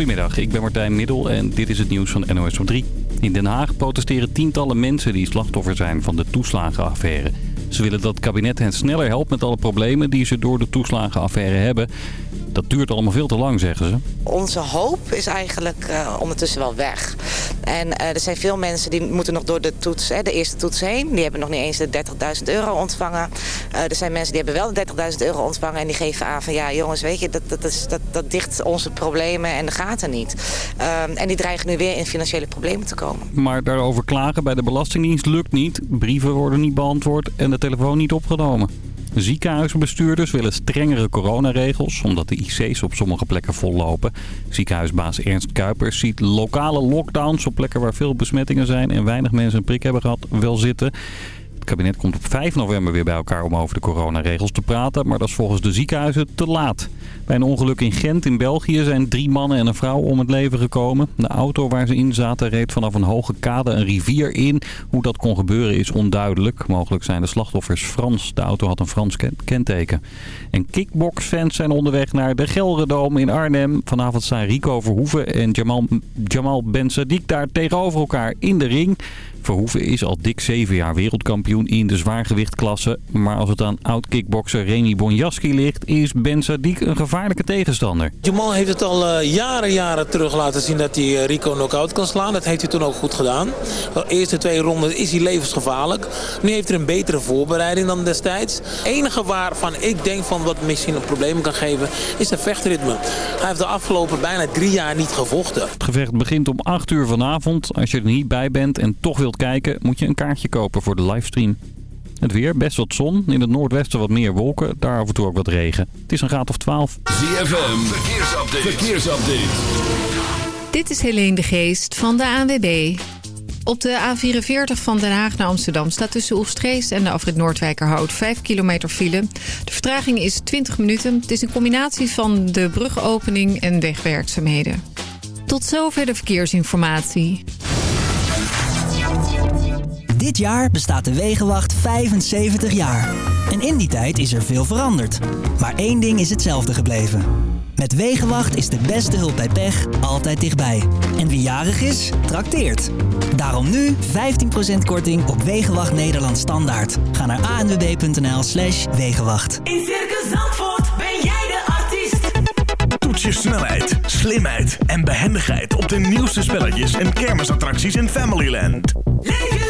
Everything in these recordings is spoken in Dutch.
Goedemiddag, ik ben Martijn Middel en dit is het nieuws van NOS op 3. In Den Haag protesteren tientallen mensen die slachtoffer zijn van de toeslagenaffaire. Ze willen dat het kabinet hen sneller helpt met alle problemen die ze door de toeslagenaffaire hebben. Dat duurt allemaal veel te lang, zeggen ze. Onze hoop is eigenlijk uh, ondertussen wel weg. En uh, er zijn veel mensen die moeten nog door de, toets, hè, de eerste toets heen. Die hebben nog niet eens de 30.000 euro ontvangen. Uh, er zijn mensen die hebben wel de 30.000 euro ontvangen. En die geven aan van ja jongens, weet je, dat, dat, is, dat, dat dicht onze problemen en de gaten niet. en die dreigen nu weer in financiële problemen te komen. Maar daarover klagen bij de Belastingdienst lukt niet. Brieven worden niet beantwoord en de telefoon niet opgenomen. Ziekenhuisbestuurders willen strengere coronaregels, omdat de IC's op sommige plekken vollopen. Ziekenhuisbaas Ernst Kuipers ziet lokale lockdowns op plekken waar veel besmettingen zijn en weinig mensen een prik hebben gehad wel zitten. Het kabinet komt op 5 november weer bij elkaar om over de coronaregels te praten, maar dat is volgens de ziekenhuizen te laat. Bij een ongeluk in Gent in België zijn drie mannen en een vrouw om het leven gekomen. De auto waar ze in zaten reed vanaf een hoge kade een rivier in. Hoe dat kon gebeuren is onduidelijk. Mogelijk zijn de slachtoffers Frans. De auto had een Frans kenteken. En kickboxfans zijn onderweg naar de Gelredome in Arnhem. Vanavond zijn Rico Verhoeven en Jamal, Jamal Ben Sadiq daar tegenover elkaar in de ring. Verhoeven is al dik zeven jaar wereldkampioen in de zwaargewichtklasse. Maar als het aan oud-kickbokser Remy Bonjaski ligt, is Ben Sadiq een gevaarlijke tegenstander. Jamal heeft het al uh, jaren, jaren terug laten zien dat hij uh, Rico knock-out kan slaan. Dat heeft hij toen ook goed gedaan. De eerste twee ronden is hij levensgevaarlijk. Nu heeft hij een betere voorbereiding dan destijds. Het enige waarvan ik denk van wat misschien een probleem kan geven, is zijn vechtritme. Hij heeft de afgelopen bijna drie jaar niet gevochten. Het gevecht begint om 8 uur vanavond. Als je er niet bij bent en toch wilt kijken, moet je een kaartje kopen voor de livestream. Het weer, best wat zon. In het noordwesten wat meer wolken. Daar af en toe ook wat regen. Het is een graad of 12. ZFM, verkeersupdate. verkeersupdate. Dit is Helene de Geest van de ANWB. Op de A44 van Den Haag naar Amsterdam staat tussen Oestrees en de afrit Noordwijkerhout 5 kilometer file. De vertraging is 20 minuten. Het is een combinatie van de brugopening en wegwerkzaamheden. Tot zover de verkeersinformatie. Dit jaar bestaat de Wegenwacht 75 jaar. En in die tijd is er veel veranderd. Maar één ding is hetzelfde gebleven. Met Wegenwacht is de beste hulp bij pech altijd dichtbij. En wie jarig is, trakteert. Daarom nu 15% korting op Wegenwacht Nederland Standaard. Ga naar anwb.nl slash Wegenwacht. In Circus Zandvoort ben jij de artiest. Toets je snelheid, slimheid en behendigheid op de nieuwste spelletjes en kermisattracties in Familyland. Leef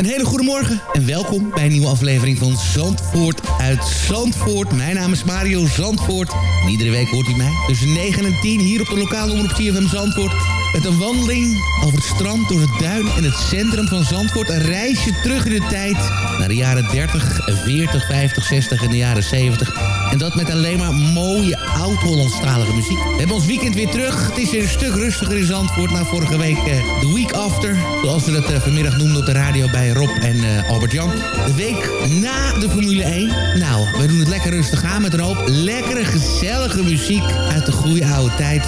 Een hele goede morgen en welkom bij een nieuwe aflevering van Zandvoort uit Zandvoort. Mijn naam is Mario Zandvoort iedere week hoort u mij tussen 9 en 10 hier op de lokale omroep CFM Zandvoort. Met een wandeling over het strand, door het duin en het centrum van Zandvoort. Een reisje terug in de tijd naar de jaren 30, 40, 50, 60 en de jaren 70. En dat met alleen maar mooie oud-Hollandstalige muziek. We hebben ons weekend weer terug. Het is weer een stuk rustiger in Zandvoort na vorige week. eh, de week after, zoals we dat eh, vanmiddag noemden op de radio bij Rob en eh, Albert-Jan. De week na de Formule 1. Nou, we doen het lekker rustig aan met een hoop lekkere, gezellige muziek uit de goede oude tijd.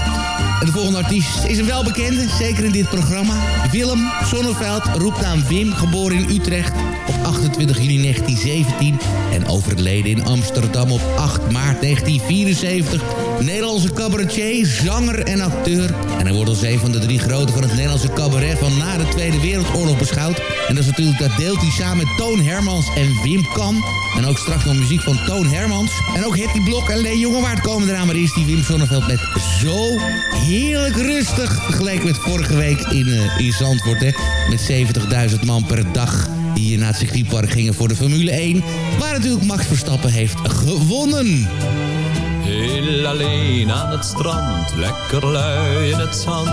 En de volgende artiest is een welbekende, zeker in dit programma. Willem Sonneveld, roepnaam Wim, geboren in Utrecht op 28 juni 1917... en overleden in Amsterdam op 8 8 maart 1974. Nederlandse cabaretier, zanger en acteur. En hij wordt als een van de drie grote van het Nederlandse cabaret van na de Tweede Wereldoorlog beschouwd. En dat is natuurlijk, dat deelt hij samen met Toon Hermans en Wim Kan. En ook straks nog muziek van Toon Hermans. En ook Hetty Blok en Leen Jongewaard komen eraan. Maar eerst die Wim Sonneveld met zo heerlijk rustig. Vergeleken met vorige week in, uh, in Zandvoort. Hè, met 70.000 man per dag die naar het circuitpark gingen voor de Formule 1. Waar natuurlijk Max Verstappen heeft gewonnen. Heel alleen aan het strand, lekker lui in het zand.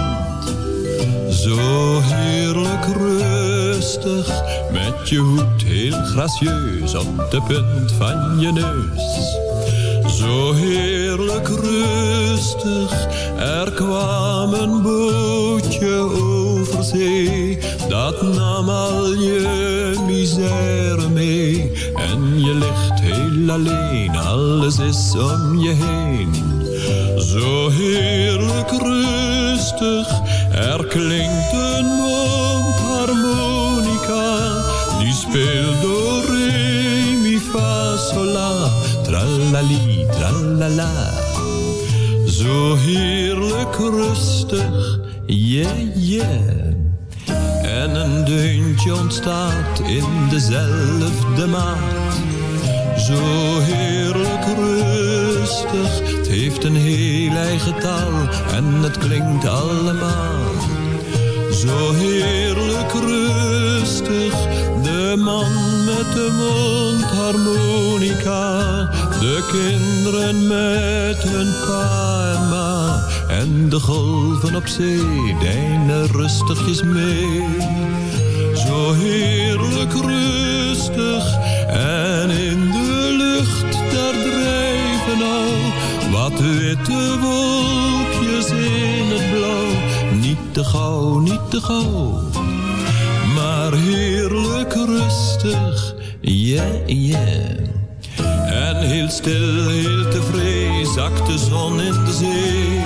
Zo heerlijk rustig, met je hoed heel gracieus op de punt van je neus. Zo heerlijk rustig, er kwam een bootje over zee. Dat nam al je misère mee. En je ligt heel alleen, alles is om je heen. Zo heerlijk rustig, er klinkt een mondharmonica. Die speelt door re, mi, fa, tralali, tralala. Zo heerlijk rustig, yeah, yeah. En een deuntje ontstaat in dezelfde maat. Zo heerlijk rustig, het heeft een heel eigen taal en het klinkt allemaal. Zo heerlijk rustig, man met de mondharmonica. De kinderen met hun pa en ma. En de golven op zee deinen rustigjes mee. Zo heerlijk rustig en in de lucht daar drijven al wat witte wolkjes in het blauw. Niet te gauw, niet te gauw, maar heerlijk rustig, yeah, yeah. En heel stil, heel tevreden, zakt de zon in de zee.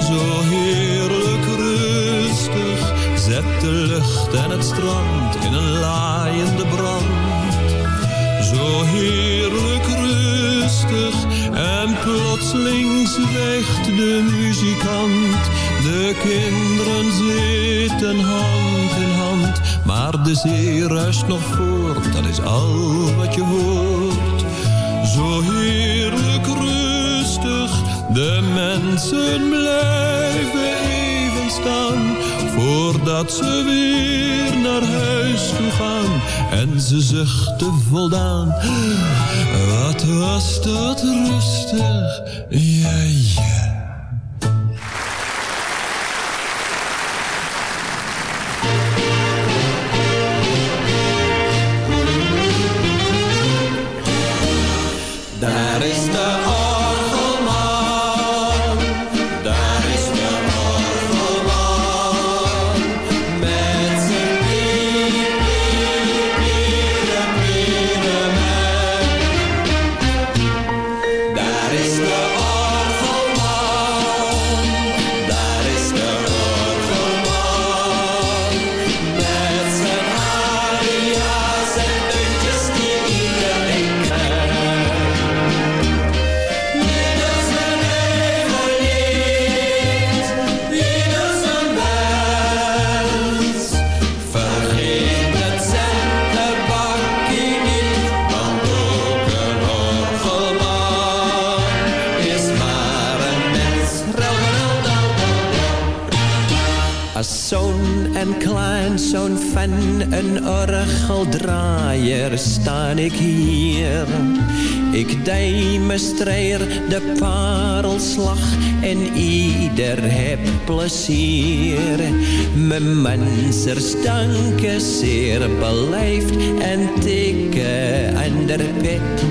Zo heerlijk rustig, zet de lucht en het strand in een laaiende brand. Zo heerlijk rustig en plotseling zwijgt de muzikant. De kinderen zitten hand in hand, maar de zee ruist nog voort, dat is al wat je hoort. Zo heerlijk rustig, de mensen blijven even staan. Voordat ze weer naar huis toe gaan en ze zuchten voldaan. Wat was dat rustig, ja. Orgeldraaier sta ik hier. Ik demonstreer de parelslag en ieder heb plezier. Mijn mensers danken zeer beleefd en tikken aan de pet.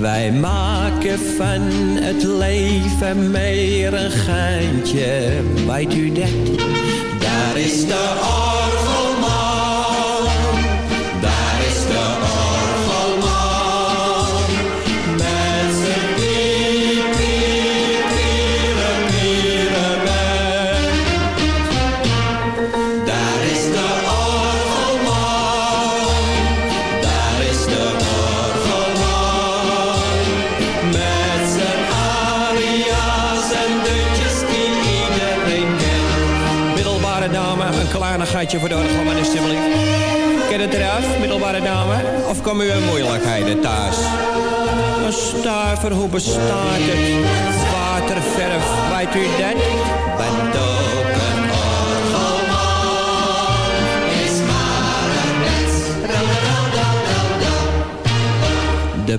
Wij maken van het leven meer een geintje, weet u dat? Daar is de orgelman, kleinigheidje voor de orgelman alsjeblieft. Ken het eraf, middelbare dame? Of komen u in moeilijkheden thuis? Een stuiver, hoe bestaat het? Waterverf, weet u dat? Bent ook een orgelman, is maar een mens. De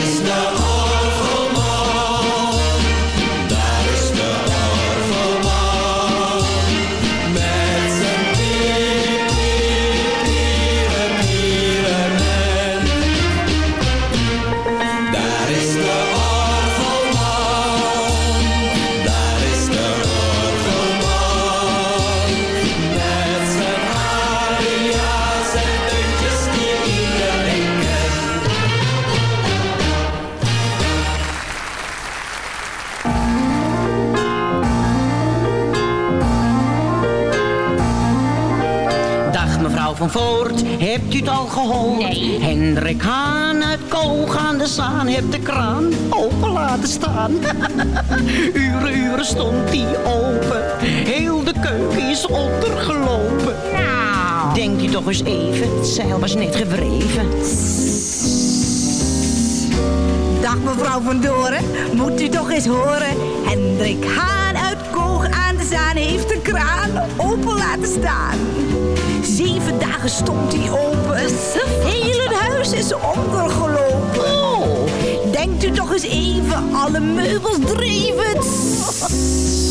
Daar is de van Voort, hebt u het al gehoord? Nee. Hendrik Haan uit Koog aan de Zaan heeft de kraan open laten staan. uren, uren stond die open. Heel de keuken is ondergelopen. Nou. Denkt u toch eens even, het zeil was net gewreven. Dag mevrouw van Doren, moet u toch eens horen. Hendrik Haan uit Koog aan de Zaan heeft de kraan open laten staan. Zeven dagen stond hij open. Heel het huis is ondergelopen. Denkt u toch eens even, alle meubels dreven.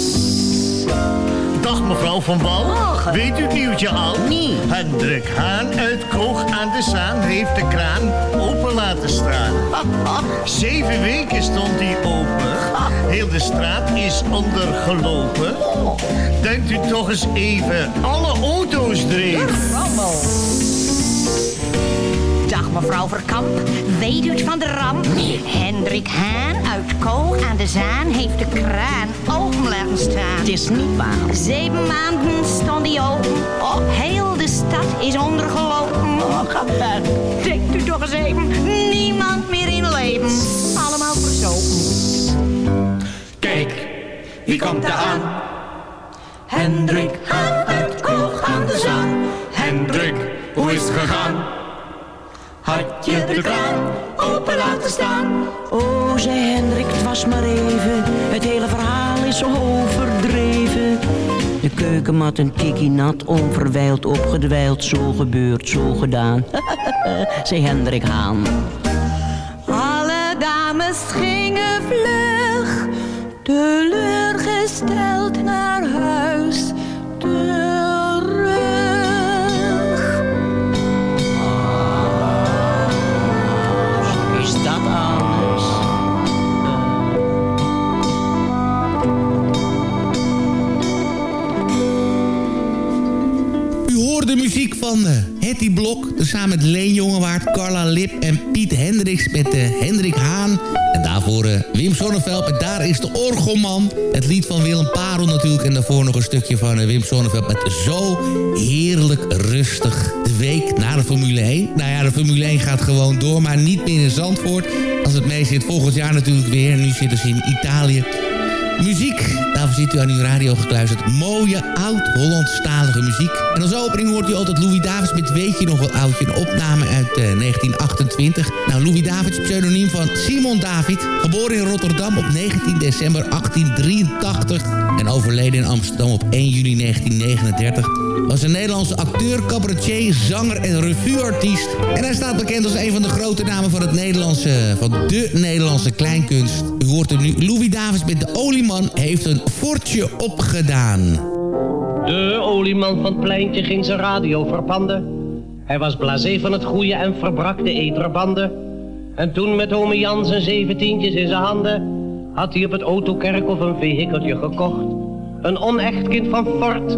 Dag mevrouw Van Bal. Weet u het nieuwtje al? Nee. Hendrik Haan uit Koog aan de Zaan heeft de kraan open laten staan. Zeven weken stond hij open. Heel de straat is ondergelopen. Denkt u toch eens even, alle auto's dreven. Mevrouw Verkamp, weet u het van de ramp? Hendrik Haan uit Koog aan de Zaan heeft de kraan open laten staan. Het is niet waar. Zeven maanden stond hij open. Oh, heel de stad is ondergelopen. Oh, ga weg. Denkt u toch eens even, niemand meer in leven. Allemaal verzopen. Kijk, wie komt er aan? Hendrik Haan uit Koog aan de Zaan. Hendrik, hoe is het gegaan? Had je de kraan open laten staan? Oh, zei Hendrik, het was maar even. Het hele verhaal is overdreven. De keukenmat een tikkie nat, onverwijld opgedwijld. Zo gebeurd, zo gedaan. zei Hendrik Haan. Alle dames gingen vlug, teleurgesteld naar huis van eh Hetty Blok. Samen met Leen Jongewaard, Carla Lip en Piet Hendricks met eh, Hendrik Haan. En daarvoor eh, Wim Sonneveld met Daar is de Orgelman. Het lied van Willem Parel natuurlijk. En daarvoor nog een stukje van Wim Sonneveld met Zo heerlijk rustig. De week na de Formule 1. Nou ja, de Formule 1 gaat gewoon door, maar niet meer in Zandvoort. Als het mee zit, volgend jaar natuurlijk weer. Nu zitten ze in Italië. Muziek, daarvoor zit u aan uw radio gekluisterd. Mooie, oud-Hollandstalige muziek. En als opening hoort u altijd Louis Davids met Weet je nog wel oudje? Een opname uit eh, 1928. Nou, Louis Davids, pseudoniem van Simon David. Geboren in Rotterdam op 19 december 1883. En overleden in Amsterdam op 1 juli 1939. Was een Nederlandse acteur, cabaretier, zanger en revueartiest. En hij staat bekend als een van de grote namen van, het Nederlandse, van de Nederlandse kleinkunst. U hoort er nu Louis Davids met de olieman heeft een fortje opgedaan. De olieman van het pleintje ging zijn radio verpanden. Hij was blasé van het goede en verbrak de eterbanden. En toen met ome Jan zijn zeventientjes in zijn handen... had hij op het autokerkhof een vehikeltje gekocht. Een onecht kind van fort,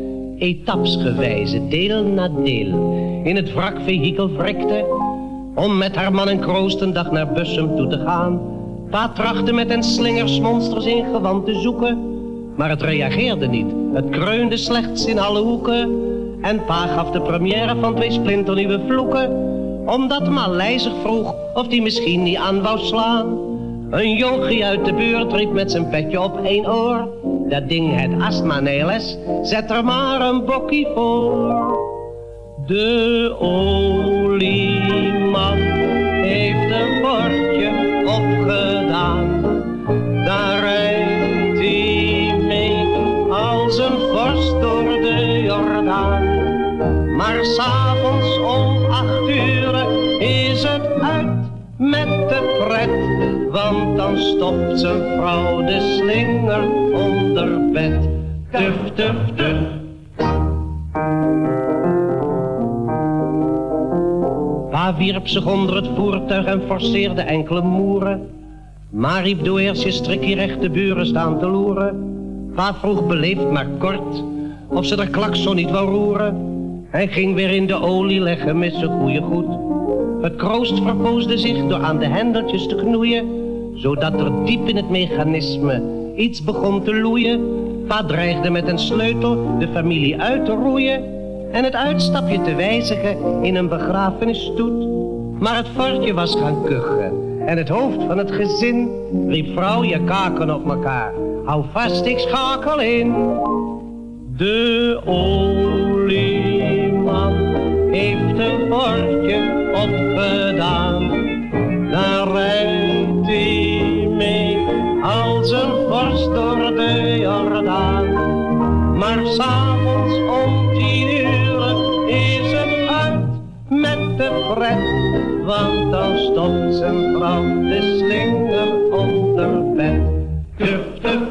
etapsgewijze, deel na deel, in het wrakvehikel wrikte, om met haar man en kroost een dag naar Bussum toe te gaan. Pa trachtte met een slingersmonsters in gewand te zoeken, maar het reageerde niet. Het kreunde slechts in alle hoeken. En pa gaf de première van twee splinternieuwe vloeken. Omdat Malij zich vroeg of die misschien niet aan wou slaan. Een jonkie uit de buurt riep met zijn petje op één oor. Dat ding het astma neles, zet er maar een bokkie voor. De olieman heeft een bordje opgedaan. Daar rijdt hij mee als een vorst door de Jordaan. Maar s'avonds om acht uur is het uit met de pret. Want dan stopt zijn vrouw de slinger onder bed. Tuf, tuf, tuf. Pa wierp zich onder het voertuig en forceerde enkele moeren. Maar riep doe eerst je strikje recht de buren staan te loeren. Pa vroeg beleefd maar kort of ze de klakson niet wou roeren. Hij ging weer in de olie leggen met zijn goede goed. Het kroost verpoosde zich door aan de hendeltjes te knoeien, zodat er diep in het mechanisme iets begon te loeien. Pa dreigde met een sleutel de familie uit te roeien en het uitstapje te wijzigen in een begrafenisstoet. Maar het vartje was gaan kuchen en het hoofd van het gezin riep vrouw je kaken op elkaar. Hou vast, ik schakel in. De olieman heeft een bordje opgedaan. Mee een vorst door de Jordaan. Maar s'avonds om tien uur is het uit met de pret. Want dan stopt zijn vrouw de slinger onder bed.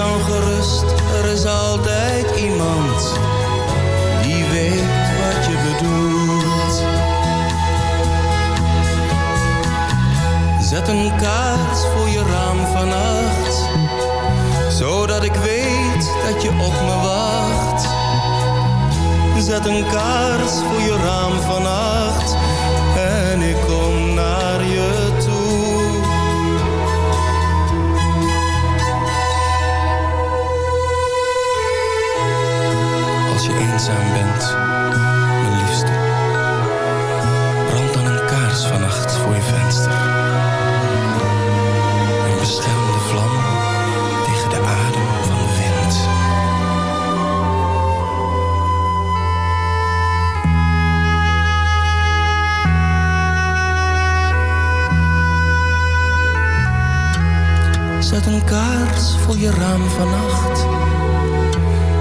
dan gerust, er is altijd iemand die weet wat je bedoelt. Zet een kaart voor je raam vannacht, zodat ik weet dat je op me wacht. Zet een kaars voor je raam vannacht en ik eenzaam bent, mijn liefste. Brand dan een kaars vannacht voor je venster. Een beschermde vlam tegen de adem van de wind. Zet een kaars voor je raam vannacht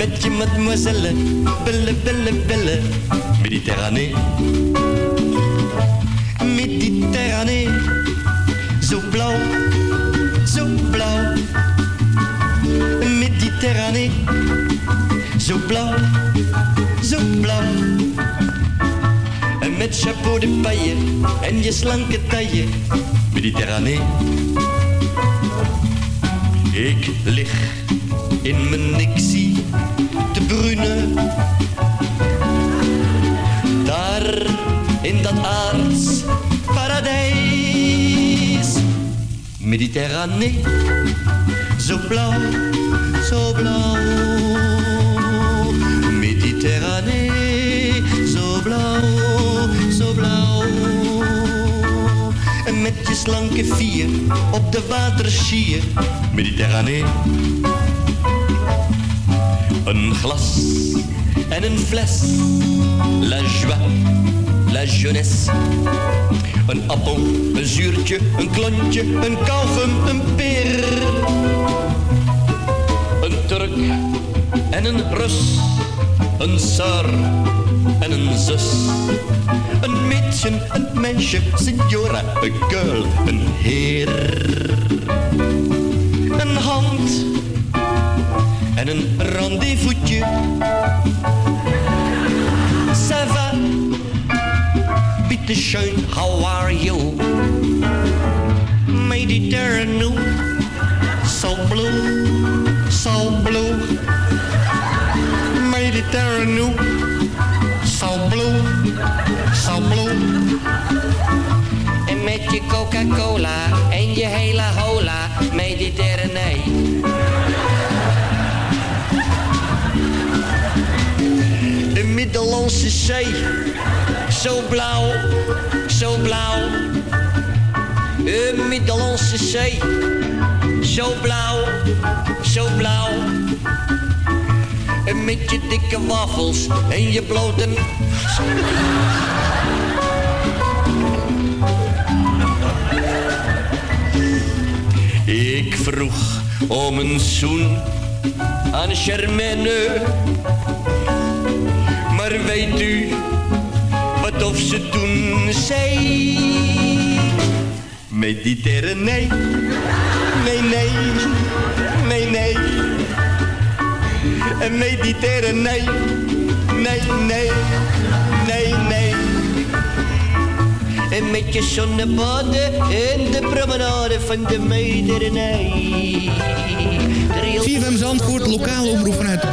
Met je mademoiselle, belle, belle, belle. Méditerranée, Méditerranée, zo blauw, zo blauw. Méditerranée, zo blauw, zo blauw. Met chapeau de paille en je slanke taille, Mediterranee. Ik lig in mijn nixie Daar in dat aards paradijs. Mediterranee, zo blauw, zo blauw. Mediterranee, zo blauw, zo blauw. En met je slanke vier op de waterschier, Mediterranee. Een glas en een fles, la joie, la jeunesse. Een appel, een zuurtje, een klontje, een kauwgum, een peer. Een Turk en een Rus, een sir en een zus. Een meisje, een meisje, signora, een girl, een heer. Bitteschön, how are you? Mediterranean, so blue, so blue. Mediterranean, so blue, so blue. En met je Coca-Cola en je hele hola, Mediterranee. De Middellandse Zee, zo blauw, zo blauw. De Middellandse Zee, zo blauw, zo blauw. En met je dikke wafels en je blote... Ik vroeg om een zoen aan Germaine. Maar weet u of ze toen zei? Mediterranee, nee, nee, nee, nee. En Mediterranee, nee, nee, nee, nee. En met je zonnebaden en de promenade van de Mediterranee. CFM Zandvoort, lokale omroep vanuit de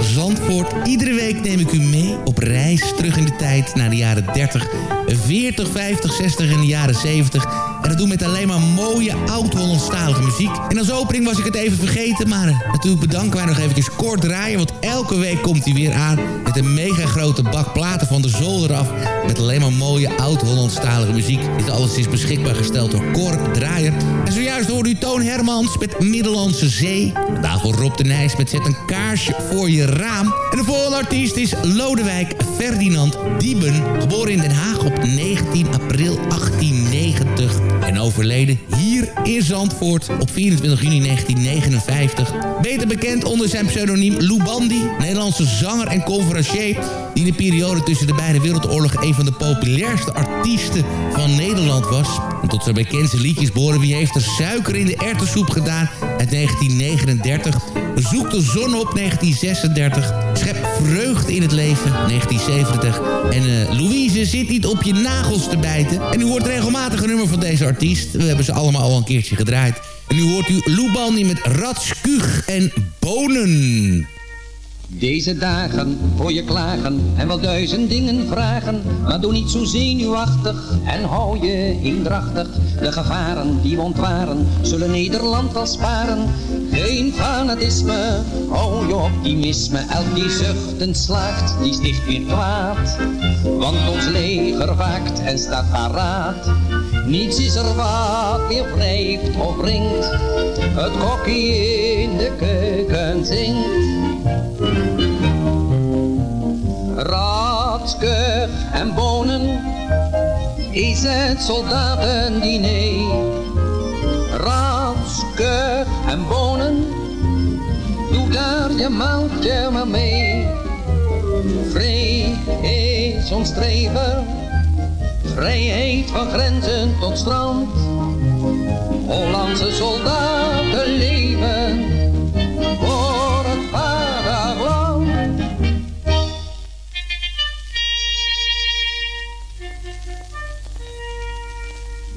Zandvoort. Iedere week neem ik u mee op reis terug in de tijd naar de jaren 30, 40, 50, 60 en de jaren 70. En dat doen met alleen maar mooie oud-Hollandstalige muziek. En als opening was ik het even vergeten, maar natuurlijk bedanken wij nog eventjes kort draaien. Want elke week komt hij weer aan met een mega grote bak platen van de zolder af. Met alleen maar mooie oud-Hollandstalige muziek. Dit alles is beschikbaar gesteld door Cor Draaier. En zojuist hoorde Toon Hermans met Middellandse Zee. Daarvoor Rob de Nijs met Zet een kaarsje voor je raam. En de volgende artiest is Lodewijk Ferdinand Dieben. Geboren in Den Haag op 19 april 1890. En overleden hier In Zandvoort op 24 juni 1959. Beter bekend onder zijn pseudoniem Lou Bandy, Nederlandse zanger en conferencier... die in de periode tussen de beide wereldoorlogen een van de populairste artiesten van Nederland was. En tot zijn bekendste liedjes behoren Wie heeft er suiker in de erwtensoep gedaan uit 1939... Zoek de zon op 1936. Schep vreugde in het leven 1970. En uh, Louise zit niet op je nagels te bijten. En u hoort regelmatig een nummer van deze artiest. We hebben ze allemaal al een keertje gedraaid. En nu hoort u Lou Bandy met Ratskuug en Bonen. Deze dagen voor je klagen en wel duizend dingen vragen. Maar doe niet zo zenuwachtig en hou je indrachtig. De gevaren die we ontwaren zullen Nederland wel sparen. Geen fanatisme, hou je optimisme. Elk die zuchtend slaagt, die sticht weer kwaad. Want ons leger waakt en staat paraat. Niets is er wat weer wrijft of brengt. Het kokkie in de keuken zingt. Ratske en bonen is het soldatendiner. Ratske en bonen, doe daar je maaltje maar mee. Vrij is ons streven, vrijheid van grenzen tot strand. Hollandse soldaten leven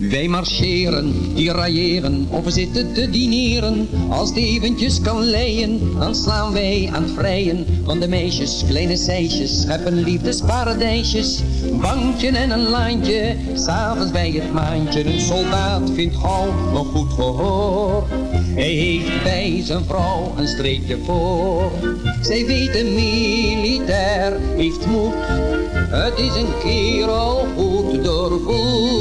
Wij marcheren, tirailleren of zitten te dineren. Als het eventjes kan leien, dan slaan wij aan het vrijen. Van de meisjes, kleine seisjes, scheppen liefdesparadijsjes. Bankje en een laantje, s'avonds bij het maandje. Een soldaat vindt gauw nog goed gehoor. Hij heeft bij zijn vrouw een streepje voor. Zij weet een militair heeft moed. Het is een kerel goed doorvoed.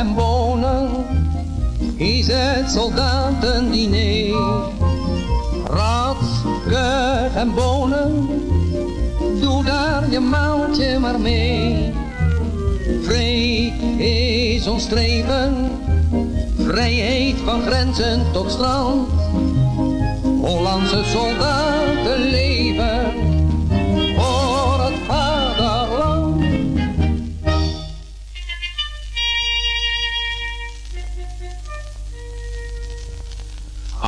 En bonen is het soldatendiner. Ratske en bonen, doe daar je maaltje maar mee. Vrij is ons streven, vrijheid van grenzen tot strand. Hollandse soldaten leven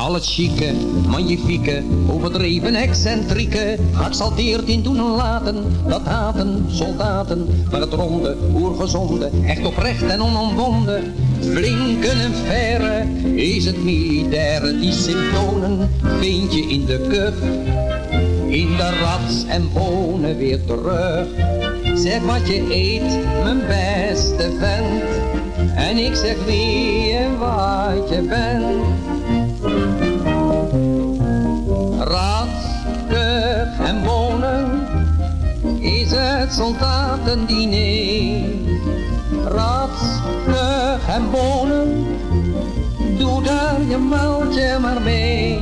Al het chique, magnifieke, overdreven excentrieke, geëxalteerd in doen en laten, dat haten soldaten, maar het ronde, oergezonde, echt oprecht en onomwonden, flinke en verre, is het militaire, die symptomen vind je in de kuf, in de rats en bonen weer terug. Zeg wat je eet, mijn beste vent, en ik zeg wie en wat je bent. Het soldatendiner. Ratskug en bonen, doe daar je maaltje maar mee.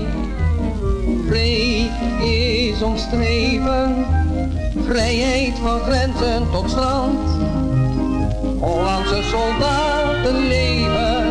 Vrij is ons streven, vrijheid van grenzen tot strand. Hollandse soldaten leven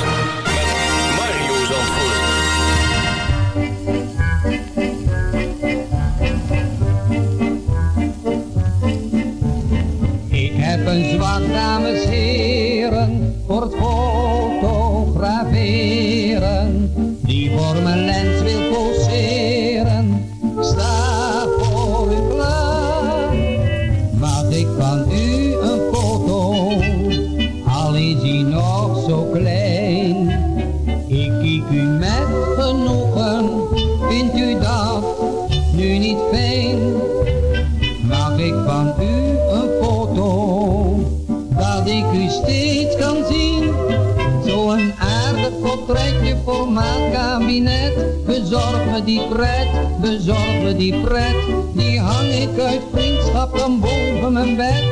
me die pret. Die hang ik uit vriendschap dan boven mijn bed.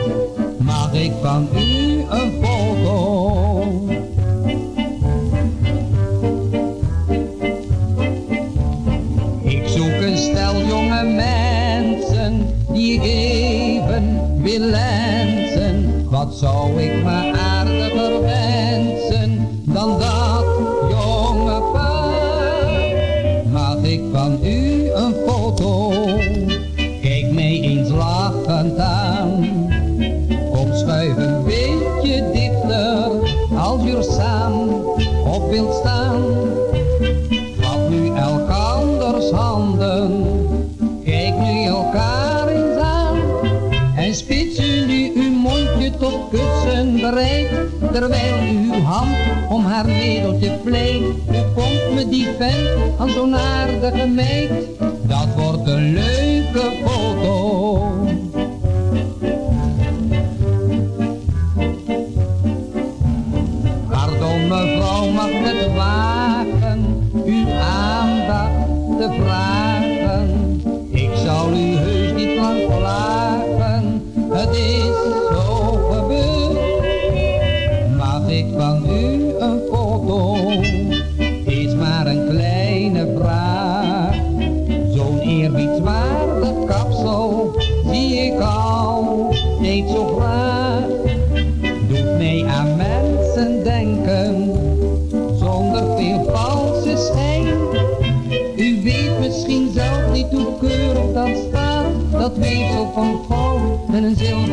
Mag ik van u een foto? Ik zoek een stel jonge mensen die even wil lensen. Wat zou ik haar wereldje vleet. Hoe komt me die vent aan zo'n aardige meid? Dat wordt een leuke foto.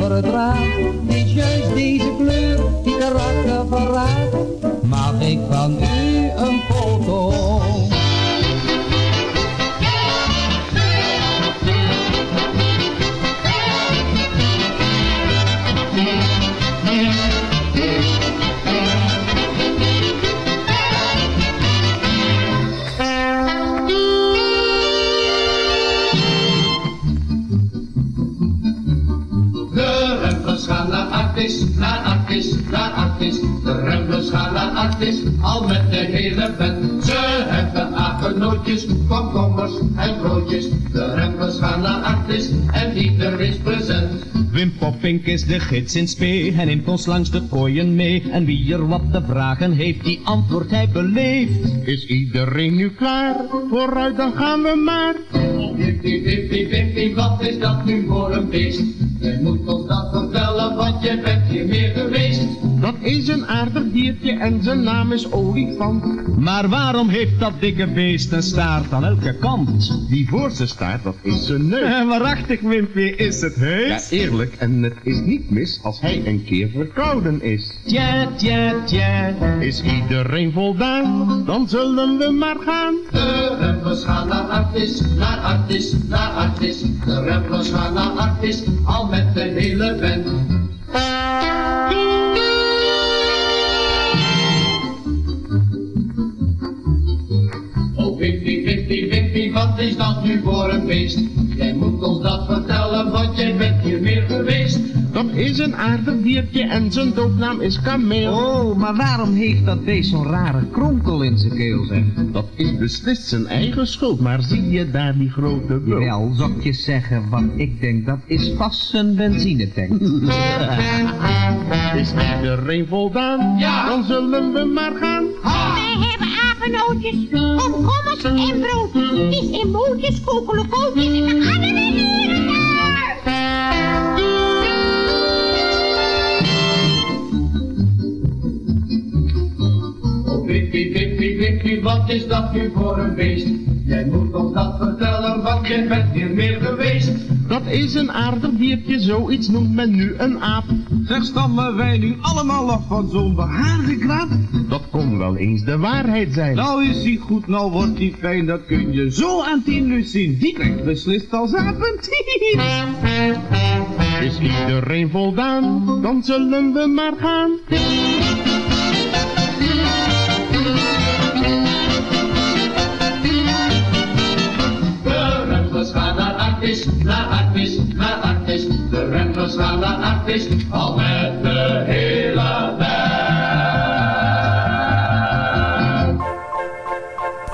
Is juist deze kleur die karakter verraadt. Mag ik van u een foto? Naar Artis, naar Artis. De remmers gaan naar Artis, al met de hele band. Ze hebben aardbenootjes, komkommers en broodjes. De remmers gaan naar Artis en ieder is present. Wim Poppink is de gids in spee, hij neemt ons langs de kooien mee. En wie er wat te vragen heeft, die antwoordt hij beleefd. Is iedereen nu klaar? Vooruit, dan gaan we maar. Wimpie, wimpie, wimpie, wat is dat nu voor een beest? Jij moet ons dat vertellen, want jij bent hier meer is een aardig diertje en zijn naam is olifant. Maar waarom heeft dat dikke beest een staart aan elke kant? Die voorste staart, dat is zijn neus. Eh, Waarachtig, Wimpy, is het Ja, heus? eerlijk, en het is niet mis als hij een keer verkouden is. Tja, tja, tja. Is iedereen voldaan, dan zullen we maar gaan. De remmers gaan naar Artis, naar Artis, naar Artis. De remmers gaan naar Artis, al met de hele band. Oh, Wimpie, Wimpie, wat is dat nu voor een beest? Jij moet ons dat vertellen, want jij bent hier meer geweest. Dat is een aardig diertje en zijn doopnaam is kameel. Oh, maar waarom heeft dat beest zo'n rare kronkel in zijn keel, zeg? Dat is beslist zijn eigen schuld, maar zie je daar die grote bul? Wel, zou ik je zeggen wat ik denk, dat is vast een benzinetank. Is iedereen voldaan? Ja. Dan zullen we maar gaan. Wij hebben apennootjes, komkommers en broodjes. Vis en bootjes, kokelokootjes en er weer Oh, Wimpie, Wimpie, Wimpie, wat is dat nu voor een beest? Jij moet ons dat vertellen, want je bent hier meer geweest. Dat is een aardig diertje, zoiets noemt men nu een aap. Zeg, stammen wij nu allemaal af van zo'n behaarde? Dat kon wel eens de waarheid zijn. Nou is die goed, nou wordt die fijn, dat kun je zo aan Tinus zien. Die krijgt beslist als avond. Is iedereen voldaan, dan zullen we maar gaan. Naar Artis, naar Artis. De remblers gaan naar Artis, al met de hele band.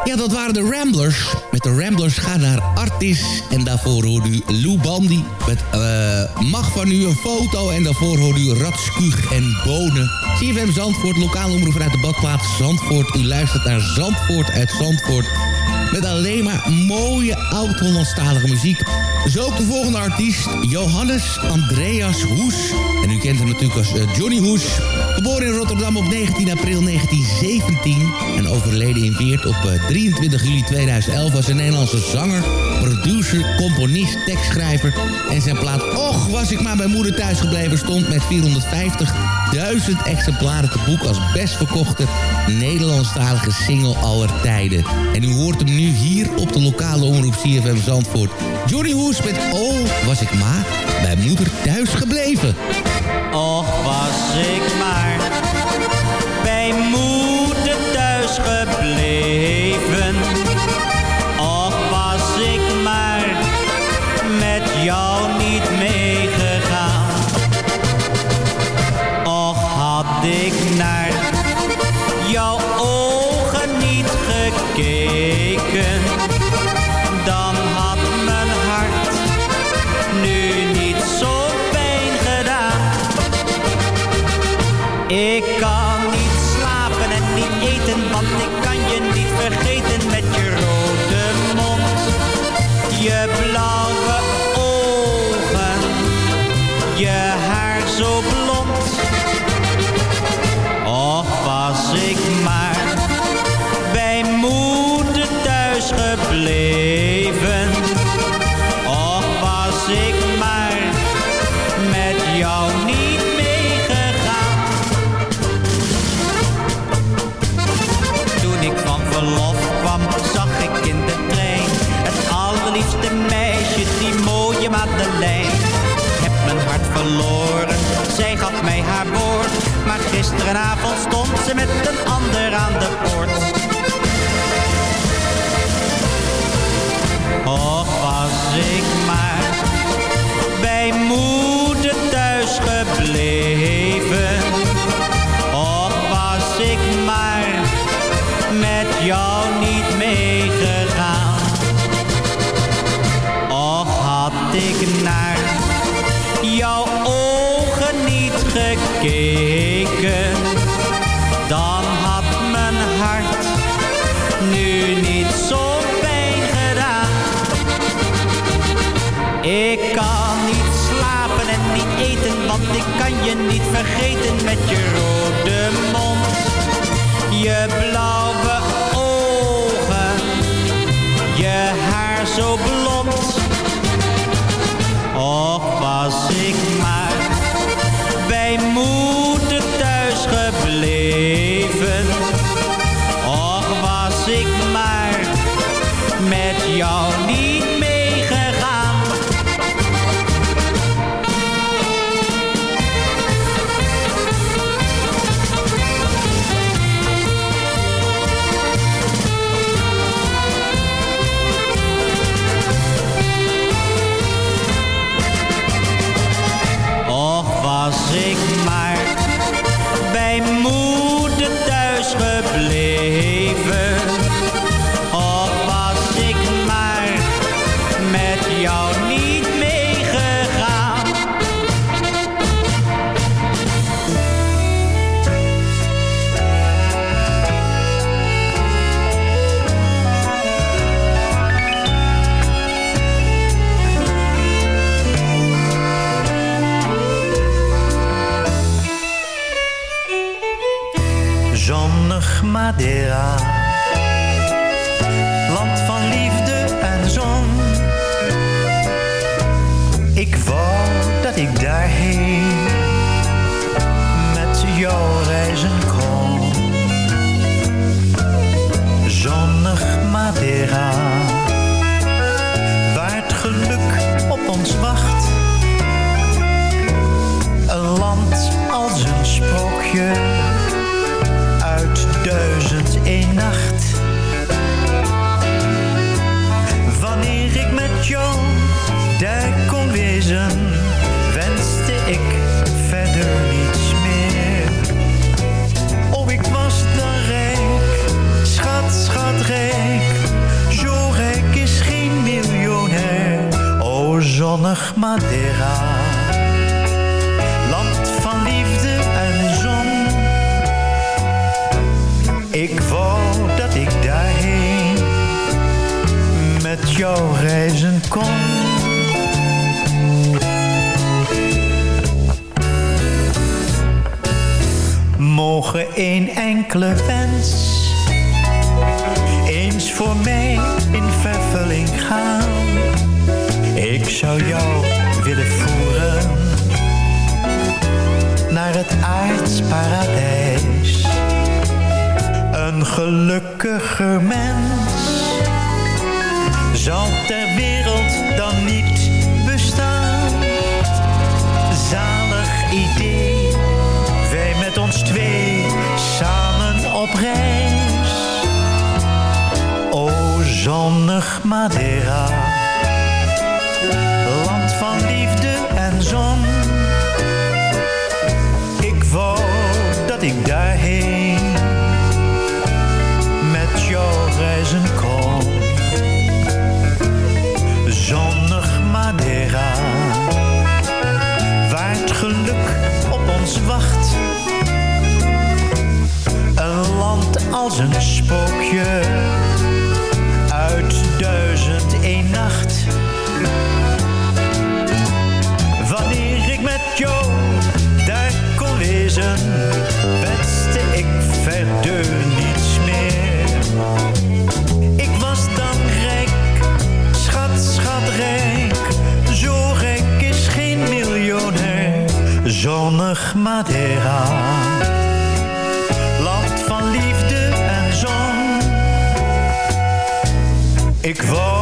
Ja, dat waren de Ramblers. Met de Ramblers gaan naar Artis. En daarvoor hoorde u Lou Bandy. Met eh, Mag van u een foto. En daarvoor hoorde u Ratskuug en Bonen. CFM Zandvoort, lokale omroep vanuit de badplaats Zandvoort. U luistert naar Zandvoort uit Zandvoort. Met alleen maar mooie oud-Hollandstalige muziek. Zo ook de volgende artiest, Johannes Andreas Hoes. En u kent hem natuurlijk als eh, Johnny Hoes. Geboren in Rotterdam op 19 april 1917. En overleden in Weert op eh, 23 juli 2011 was een Nederlandse zanger, producer, componist, tekstschrijver. En zijn plaat Och, was ik maar bij moeder thuis gebleven stond met 450.000 exemplaren te boek als best verkochte Nederlandstalige single aller tijden. En u hoort hem nu hier op de lokale omroep CFM Zandvoort. Johnny Hoes met Oh, was ik maar bij moeder thuis gebleven. Och was ik maar gekeken. Dan had mijn hart nu niet zo pijn gedaan. Ik kan niet slapen en niet eten, want ik kan je niet vergeten met je rode mond, je blauwe para wacht. Een land als een spookje Zonnig Madeira, land van liefde en zon. Ik wou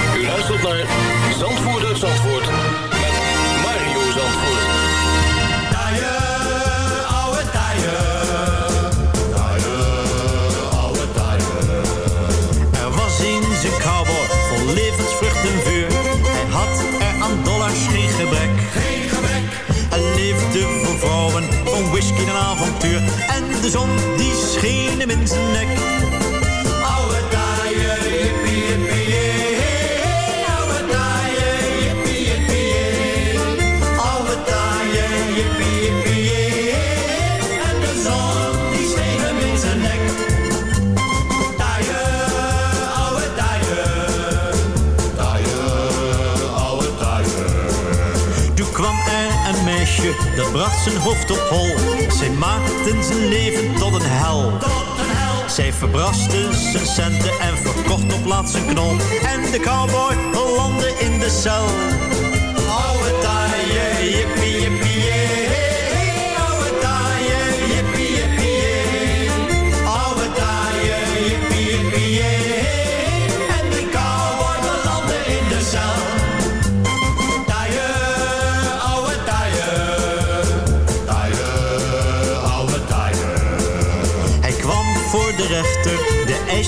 Zijn hoofd op hol. Zij maakten zijn leven tot een hel. Zij verbraste zijn centen en verkocht op laatst zijn knol. En de cowboy landde in de cel.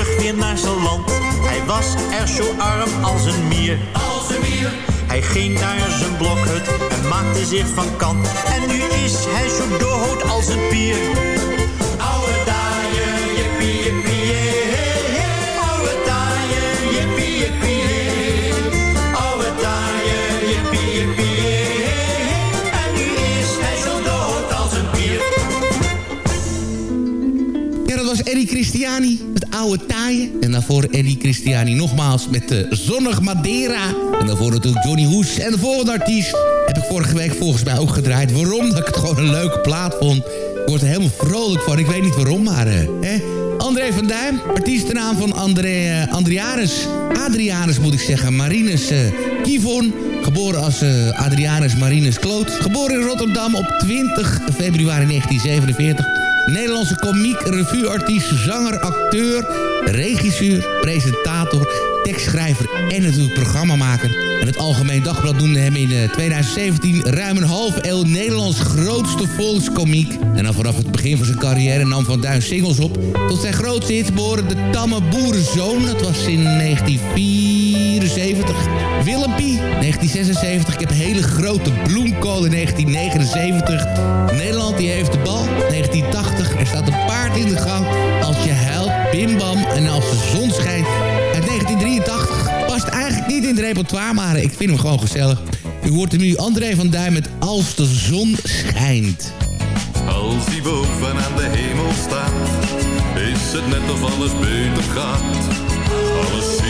Terug weer naar zijn land. Hij was er zo arm als een mier. Als een mier. Hij ging naar zijn blokhut en maakte zich van kant. En nu is hij zo dood als een pier. Oude taaie, jippie, jippie, jee. Oude taaie, jippie, jippie, jee. Oude taaie, jippie, jippie, jee. En nu is hij zo dood als een pier. Ja, dat was Eddie Christiani, oude taaien. En daarvoor Eddie Christiani nogmaals met de Zonnig Madeira. En daarvoor natuurlijk Johnny Hoes. En de volgende artiest heb ik vorige week volgens mij ook gedraaid. Waarom? Dat ik het gewoon een leuke plaat vond. Ik word er helemaal vrolijk van. Ik weet niet waarom, maar... eh, hè? André van Duin, artiestennaam van André, eh, Adrianus. Adrianus moet ik zeggen. Marinus eh Kivon. Geboren als eh, Adrianus Marinus Kloot. Geboren in Rotterdam op 20 februari 1947. Nederlandse komiek, revueartiest, zanger, acteur, regisseur, presentator, tekstschrijver en natuurlijk programmamaker. En het Algemeen Dagblad noemde hem in eh, 2017 ruim een half eeuw Nederlands grootste volkskomiek. En dan vanaf het begin van zijn carrière nam Van Duin singles op. Tot zijn grootste hit behoren De Tamme Boerenzoon. Dat was in 1974. Willempie, 1976. Ik heb hele grote bloemkool in 1979. Nederland die heeft de bal, 1980. Er staat een paard in de gang. Als je huilt, bimbam en als de zon schijnt. Uit 1983 past eigenlijk niet in het repertoire, maar ik vind hem gewoon gezellig. U hoort hem nu André van Duin met Als de zon schijnt. Als die boven aan de hemel staat, is het net of alles beter gaat. Alles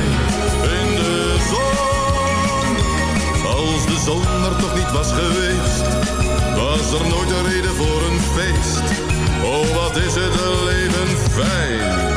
was geweest, was er nooit een reden voor een feest. Oh, wat is het leven fijn.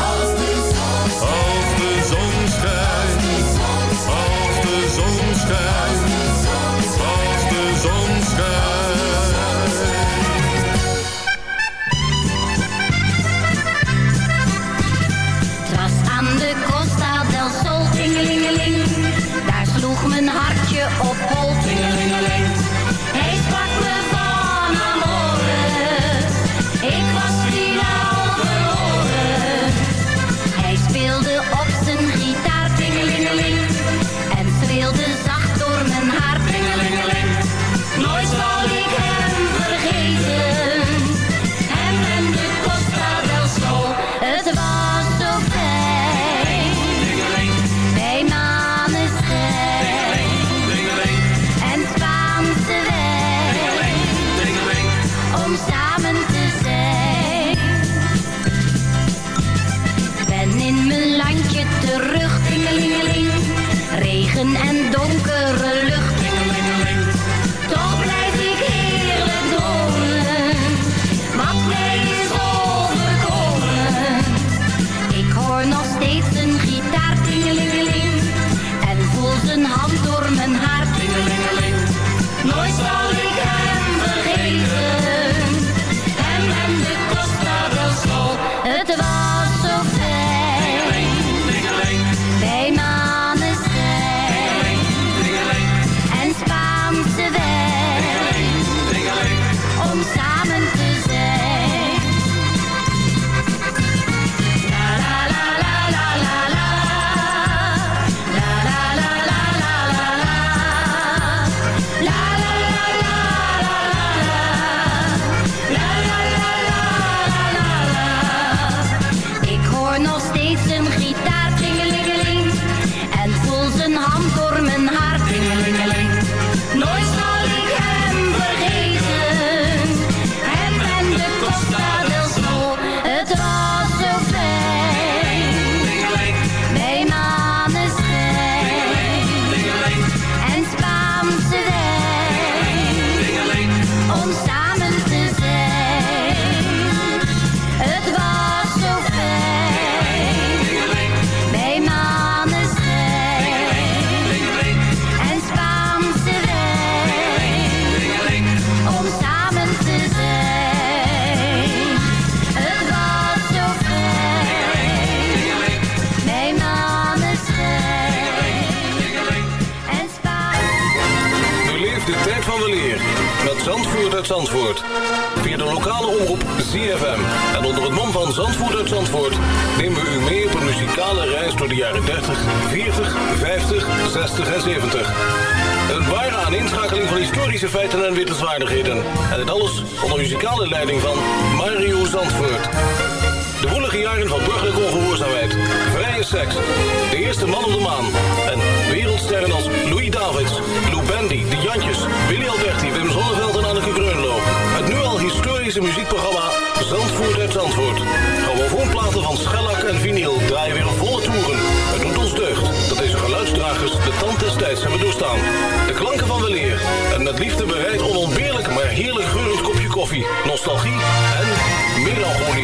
en. De klanken van weleer. En met liefde bereid onontbeerlijk, maar heerlijk geurend kopje koffie. Nostalgie en melancholie.